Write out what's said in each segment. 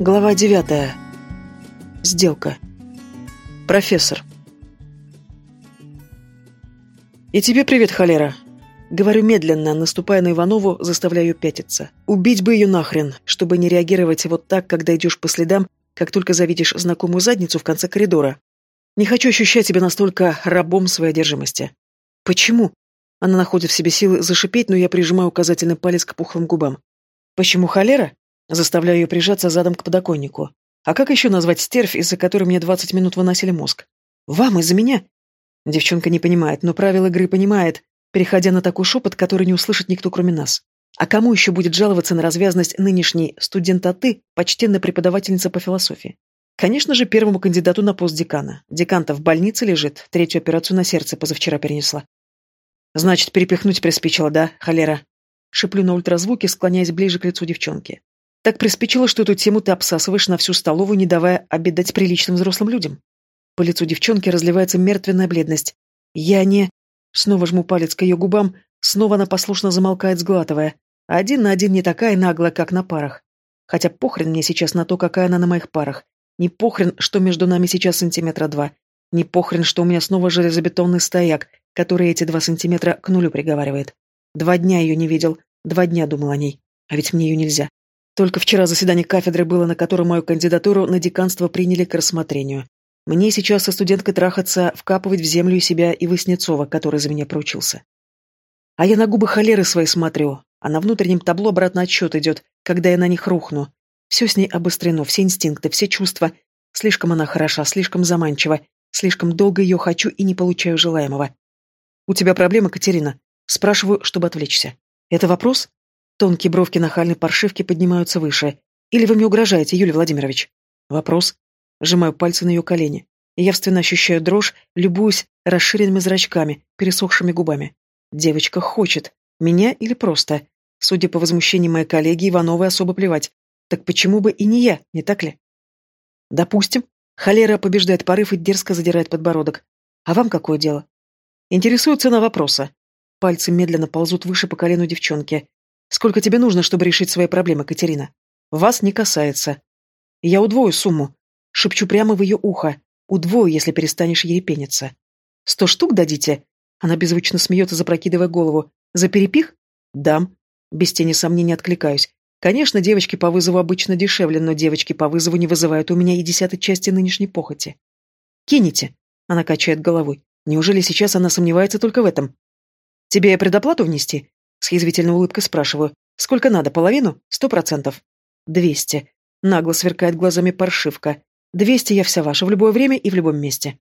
Глава девятая. Сделка. Профессор. «И тебе привет, холера!» Говорю медленно, наступая на Иванову, заставляю пятиться. Убить бы ее нахрен, чтобы не реагировать вот так, когда идешь по следам, как только завидишь знакомую задницу в конце коридора. Не хочу ощущать себя настолько рабом своей одержимости. Почему? Она находит в себе силы зашипеть, но я прижимаю указательный палец к пухлым губам. Почему холера? Заставляю ее прижаться задом к подоконнику. А как еще назвать стервь, из-за которой мне двадцать минут выносили мозг? Вам, из-за меня? Девчонка не понимает, но правила игры понимает, переходя на такой шепот, который не услышит никто, кроме нас. А кому еще будет жаловаться на развязность нынешней студента-ты, почтенная преподавательница по философии? Конечно же, первому кандидату на пост декана. Декан-то в больнице лежит, третью операцию на сердце позавчера перенесла. Значит, перепихнуть приспичило, да, холера? Шиплю на ультразвуке, склоняясь ближе к лицу девчонки. Так приспичило, что эту тему ты обсасываешь на всю столовую, не давая обедать приличным взрослым людям. По лицу девчонки разливается мертвенная бледность. Я не... Снова жму палец к ее губам, снова она послушно замолкает, сглатывая. Один на один не такая наглая, как на парах. Хотя похрен мне сейчас на то, какая она на моих парах. Не похрен, что между нами сейчас сантиметра два. Не похрен, что у меня снова железобетонный стояк, который эти два сантиметра к нулю приговаривает. Два дня ее не видел, два дня думал о ней. А ведь мне ее нельзя. Только вчера заседание кафедры было, на котором мою кандидатуру на деканство приняли к рассмотрению. Мне сейчас со студенткой трахаться, вкапывать в землю и себя и Васнецова, который за меня проучился. А я на губы холеры свои смотрю, а на внутреннем табло обратно отсчет идет, когда я на них рухну. Все с ней обострено, все инстинкты, все чувства. Слишком она хороша, слишком заманчива, слишком долго ее хочу и не получаю желаемого. «У тебя проблема, Катерина?» Спрашиваю, чтобы отвлечься. «Это вопрос?» Тонкие бровки нахальной паршивки поднимаются выше. «Или вы мне угрожаете, Юлий Владимирович?» «Вопрос?» Сжимаю пальцы на ее колени. Явственно ощущаю дрожь, любуюсь расширенными зрачками, пересохшими губами. Девочка хочет. Меня или просто? Судя по возмущению моей коллеги, Ивановой особо плевать. Так почему бы и не я, не так ли? Допустим. Холера побеждает порыв и дерзко задирает подбородок. А вам какое дело? Интересует цена вопроса. Пальцы медленно ползут выше по колену девчонки. Сколько тебе нужно, чтобы решить свои проблемы, Катерина? Вас не касается. Я удвою сумму. Шепчу прямо в ее ухо. Удвою, если перестанешь ей пениться. Сто штук дадите? Она беззвучно смеется, запрокидывая голову. За перепих? Дам. Без тени сомнений откликаюсь. Конечно, девочки по вызову обычно дешевле, но девочки по вызову не вызывают у меня и десятой части нынешней похоти. Кинете? Она качает головой. Неужели сейчас она сомневается только в этом? Тебе предоплату внести? С язвительной улыбкой спрашиваю. Сколько надо, половину? Сто процентов. Двести. Нагло сверкает глазами паршивка. Двести я вся ваша, в любое время и в любом месте.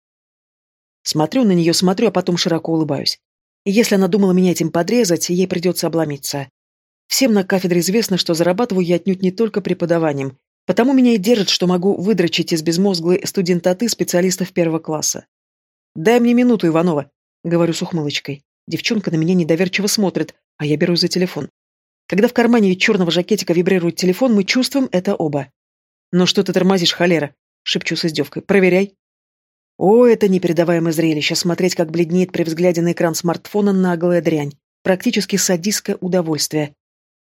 Смотрю на нее, смотрю, а потом широко улыбаюсь. Если она думала меня этим подрезать, ей придется обломиться. Всем на кафедре известно, что зарабатываю я отнюдь не только преподаванием, потому меня и держит, что могу выдрочить из безмозглой студентаты специалистов первого класса. «Дай мне минуту, Иванова», — говорю с ухмылочкой. Девчонка на меня недоверчиво смотрит, а я беру за телефон. Когда в кармане черного жакетика вибрирует телефон, мы чувствуем это оба. «Ну что ты тормозишь, холера?» — шепчу с издевкой. «Проверяй». О, это непередаваемое зрелище, смотреть, как бледнеет при взгляде на экран смартфона наглая дрянь. Практически садистское удовольствие.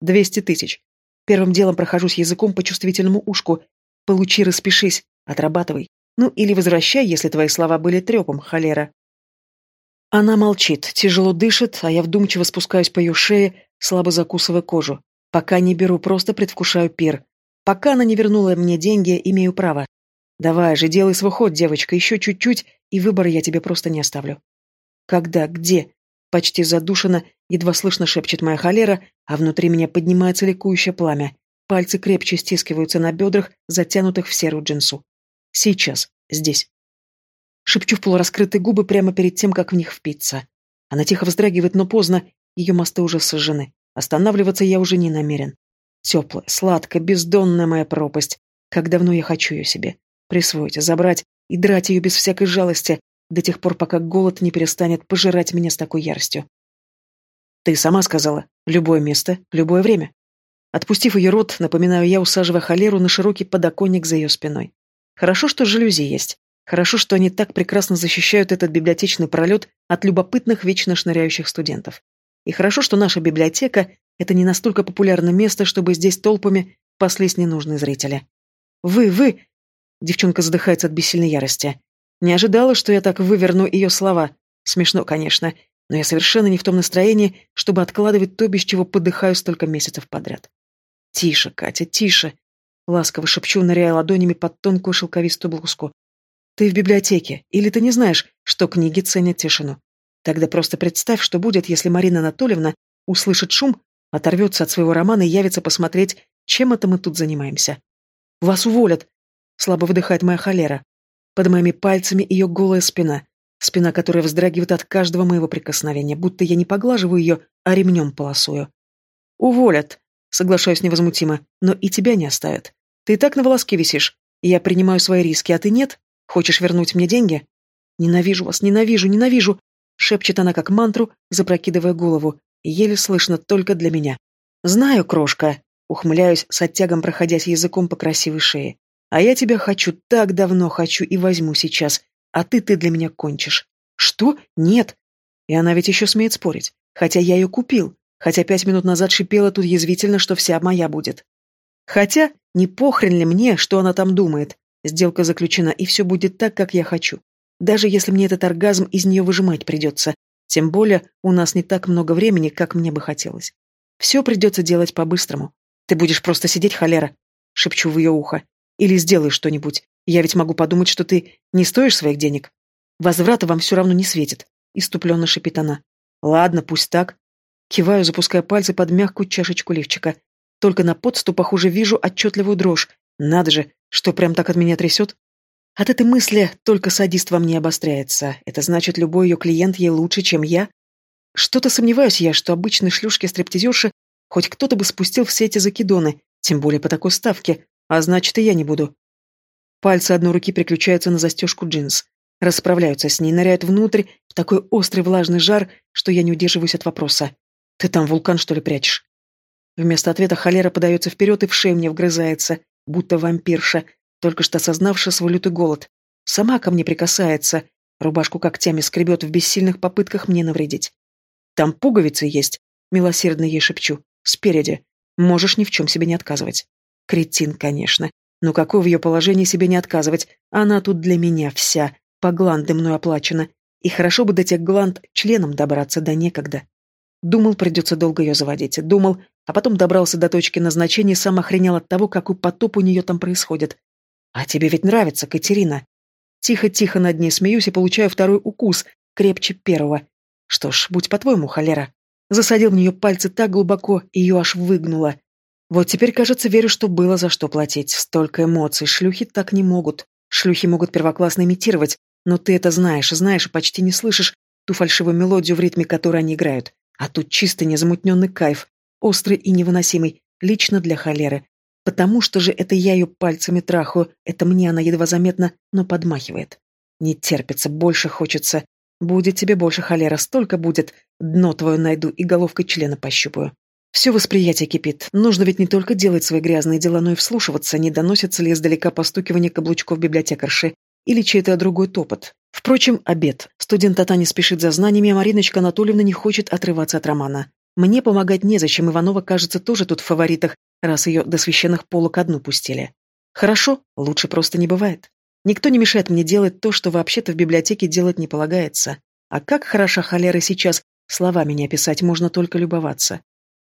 Двести тысяч. Первым делом прохожусь языком по чувствительному ушку. Получи, распишись, отрабатывай. Ну или возвращай, если твои слова были трепом, холера. Она молчит, тяжело дышит, а я вдумчиво спускаюсь по ее шее, слабо закусывая кожу. Пока не беру, просто предвкушаю пир. Пока она не вернула мне деньги, имею право. Давай же, делай свой ход, девочка, еще чуть-чуть, и выбора я тебе просто не оставлю. Когда, где? Почти задушенно, едва слышно шепчет моя холера, а внутри меня поднимается ликующее пламя. Пальцы крепче стискиваются на бедрах, затянутых в серую джинсу. Сейчас, здесь. Шепчу в полураскрытые губы прямо перед тем, как в них впиться. Она тихо вздрагивает, но поздно, ее мосты уже сожжены. Останавливаться я уже не намерен. Теплая, сладкая, бездонная моя пропасть. Как давно я хочу ее себе. Присвоить, забрать и драть ее без всякой жалости, до тех пор, пока голод не перестанет пожирать меня с такой яростью. Ты сама сказала, любое место, любое время. Отпустив ее рот, напоминаю я, усаживая холеру на широкий подоконник за ее спиной. Хорошо, что жалюзи есть. Хорошо, что они так прекрасно защищают этот библиотечный пролет от любопытных, вечно шныряющих студентов. И хорошо, что наша библиотека — это не настолько популярное место, чтобы здесь толпами паслись ненужные зрители. Вы, вы...» Девчонка задыхается от бессильной ярости. Не ожидала, что я так выверну ее слова. Смешно, конечно, но я совершенно не в том настроении, чтобы откладывать то, без чего подыхаю столько месяцев подряд. «Тише, Катя, тише!» Ласково шепчу, ныряя ладонями под тонкую шелковистую блузку. «Ты в библиотеке, или ты не знаешь, что книги ценят тишину? Тогда просто представь, что будет, если Марина Анатольевна услышит шум, оторвется от своего романа и явится посмотреть, чем это мы тут занимаемся. Вас уволят!» Слабо выдыхает моя холера. Под моими пальцами ее голая спина. Спина, которая вздрагивает от каждого моего прикосновения, будто я не поглаживаю ее, а ремнем полосую. «Уволят!» Соглашаюсь невозмутимо. Но и тебя не оставят. Ты и так на волоске висишь. Я принимаю свои риски, а ты нет? Хочешь вернуть мне деньги? Ненавижу вас, ненавижу, ненавижу. Шепчет она как мантру, запрокидывая голову. Еле слышно только для меня. Знаю, крошка. Ухмыляюсь, с оттягом проходясь языком по красивой шее. А я тебя хочу, так давно хочу и возьму сейчас. А ты, ты для меня кончишь. Что? Нет. И она ведь еще смеет спорить. Хотя я ее купил хотя пять минут назад шипела тут язвительно, что вся моя будет. Хотя, не похрен ли мне, что она там думает. Сделка заключена, и все будет так, как я хочу. Даже если мне этот оргазм из нее выжимать придется. Тем более, у нас не так много времени, как мне бы хотелось. Все придется делать по-быстрому. Ты будешь просто сидеть, холера, шепчу в ее ухо. Или сделай что-нибудь. Я ведь могу подумать, что ты не стоишь своих денег. Возврата вам все равно не светит, иступленно шипит она. Ладно, пусть так, Киваю, запуская пальцы под мягкую чашечку лифчика. Только на подступах уже вижу отчетливую дрожь. Надо же, что прям так от меня трясет? От этой мысли только садист во мне обостряется. Это значит, любой ее клиент ей лучше, чем я? Что-то сомневаюсь я, что обычной шлюшки-стриптизерши хоть кто-то бы спустил все эти закидоны, тем более по такой ставке, а значит, и я не буду. Пальцы одной руки приключаются на застежку джинс. Расправляются с ней, ныряют внутрь, в такой острый влажный жар, что я не удерживаюсь от вопроса. Ты там вулкан, что ли, прячешь? Вместо ответа холера подается вперед и в шею мне вгрызается, будто вампирша, только что осознавшая свой лютый голод. Сама ко мне прикасается, рубашку когтями скребет в бессильных попытках мне навредить. Там пуговицы есть, милосердно ей шепчу, спереди. Можешь ни в чем себе не отказывать. Кретин, конечно. Но какой в ее положении себе не отказывать? Она тут для меня вся, по гланды мной оплачена. И хорошо бы до тех гланд членом добраться, да некогда. Думал, придется долго ее заводить. Думал, а потом добрался до точки назначения и сам охренел от того, какой потоп у нее там происходит. А тебе ведь нравится, Катерина. Тихо-тихо над ней смеюсь и получаю второй укус, крепче первого. Что ж, будь по-твоему, холера. Засадил в нее пальцы так глубоко, ее аж выгнуло. Вот теперь, кажется, верю, что было за что платить. Столько эмоций, шлюхи так не могут. Шлюхи могут первоклассно имитировать, но ты это знаешь, знаешь и почти не слышишь ту фальшивую мелодию, в ритме которой они играют. А тут чисто незамутненный кайф, острый и невыносимый, лично для холеры. Потому что же это я ее пальцами трахаю, это мне она едва заметно, но подмахивает. Не терпится, больше хочется. Будет тебе больше холера, столько будет. Дно твое найду и головкой члена пощупаю. Все восприятие кипит. Нужно ведь не только делать свои грязные дела, но и вслушиваться, не доносится ли издалека постукивание каблучков библиотекарши или чей-то другой топот. Впрочем, обед. Студент Тата спешит за знаниями, а Мариночка Анатольевна не хочет отрываться от романа. Мне помогать незачем, Иванова, кажется, тоже тут в фаворитах, раз ее до священных полок одну пустили. Хорошо, лучше просто не бывает. Никто не мешает мне делать то, что вообще-то в библиотеке делать не полагается. А как хороша холера сейчас, словами не описать, можно только любоваться.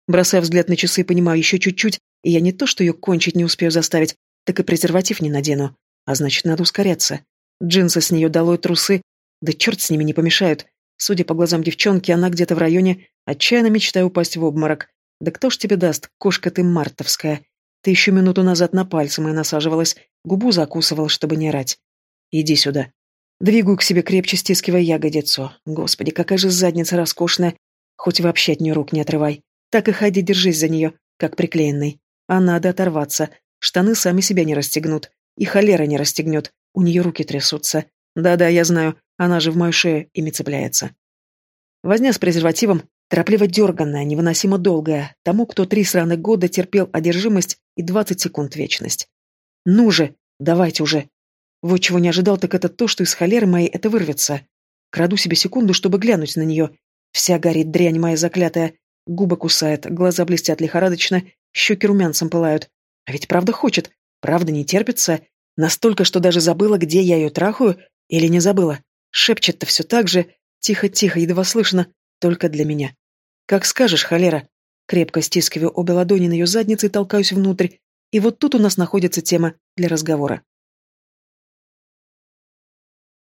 Бросая взгляд на часы, понимаю, еще чуть-чуть, и я не то, что ее кончить не успею заставить, так и презерватив не надену. А значит, надо ускоряться. Джинсы с нее долой трусы, да черт с ними не помешают. Судя по глазам девчонки, она где-то в районе, отчаянно мечтая упасть в обморок. Да кто ж тебе даст, кошка ты мартовская. Ты еще минуту назад на пальцы мои насаживалась, губу закусывал, чтобы не орать. Иди сюда. Двигаю к себе крепче, стискивая ягодицу. Господи, какая же задница роскошная. Хоть вообще от нее рук не отрывай. Так и ходи, держись за нее, как приклеенный. А надо оторваться. Штаны сами себя не расстегнут. И холера не расстегнет. У нее руки трясутся. Да-да, я знаю, она же в мою шею ими цепляется. Возня с презервативом торопливо дерганная, невыносимо долгая, тому, кто три сраных года терпел одержимость и двадцать секунд вечность. Ну же, давайте уже. Вот чего не ожидал, так это то, что из холеры моей это вырвется. Краду себе секунду, чтобы глянуть на нее. Вся горит дрянь моя заклятая. Губы кусает, глаза блестят лихорадочно, щеки румянцем пылают. А ведь правда хочет. Правда не терпится? Настолько, что даже забыла, где я ее трахаю? Или не забыла? Шепчет-то все так же, тихо-тихо, едва слышно, только для меня. Как скажешь, холера. Крепко стискиваю обе ладони на ее заднице и толкаюсь внутрь. И вот тут у нас находится тема для разговора.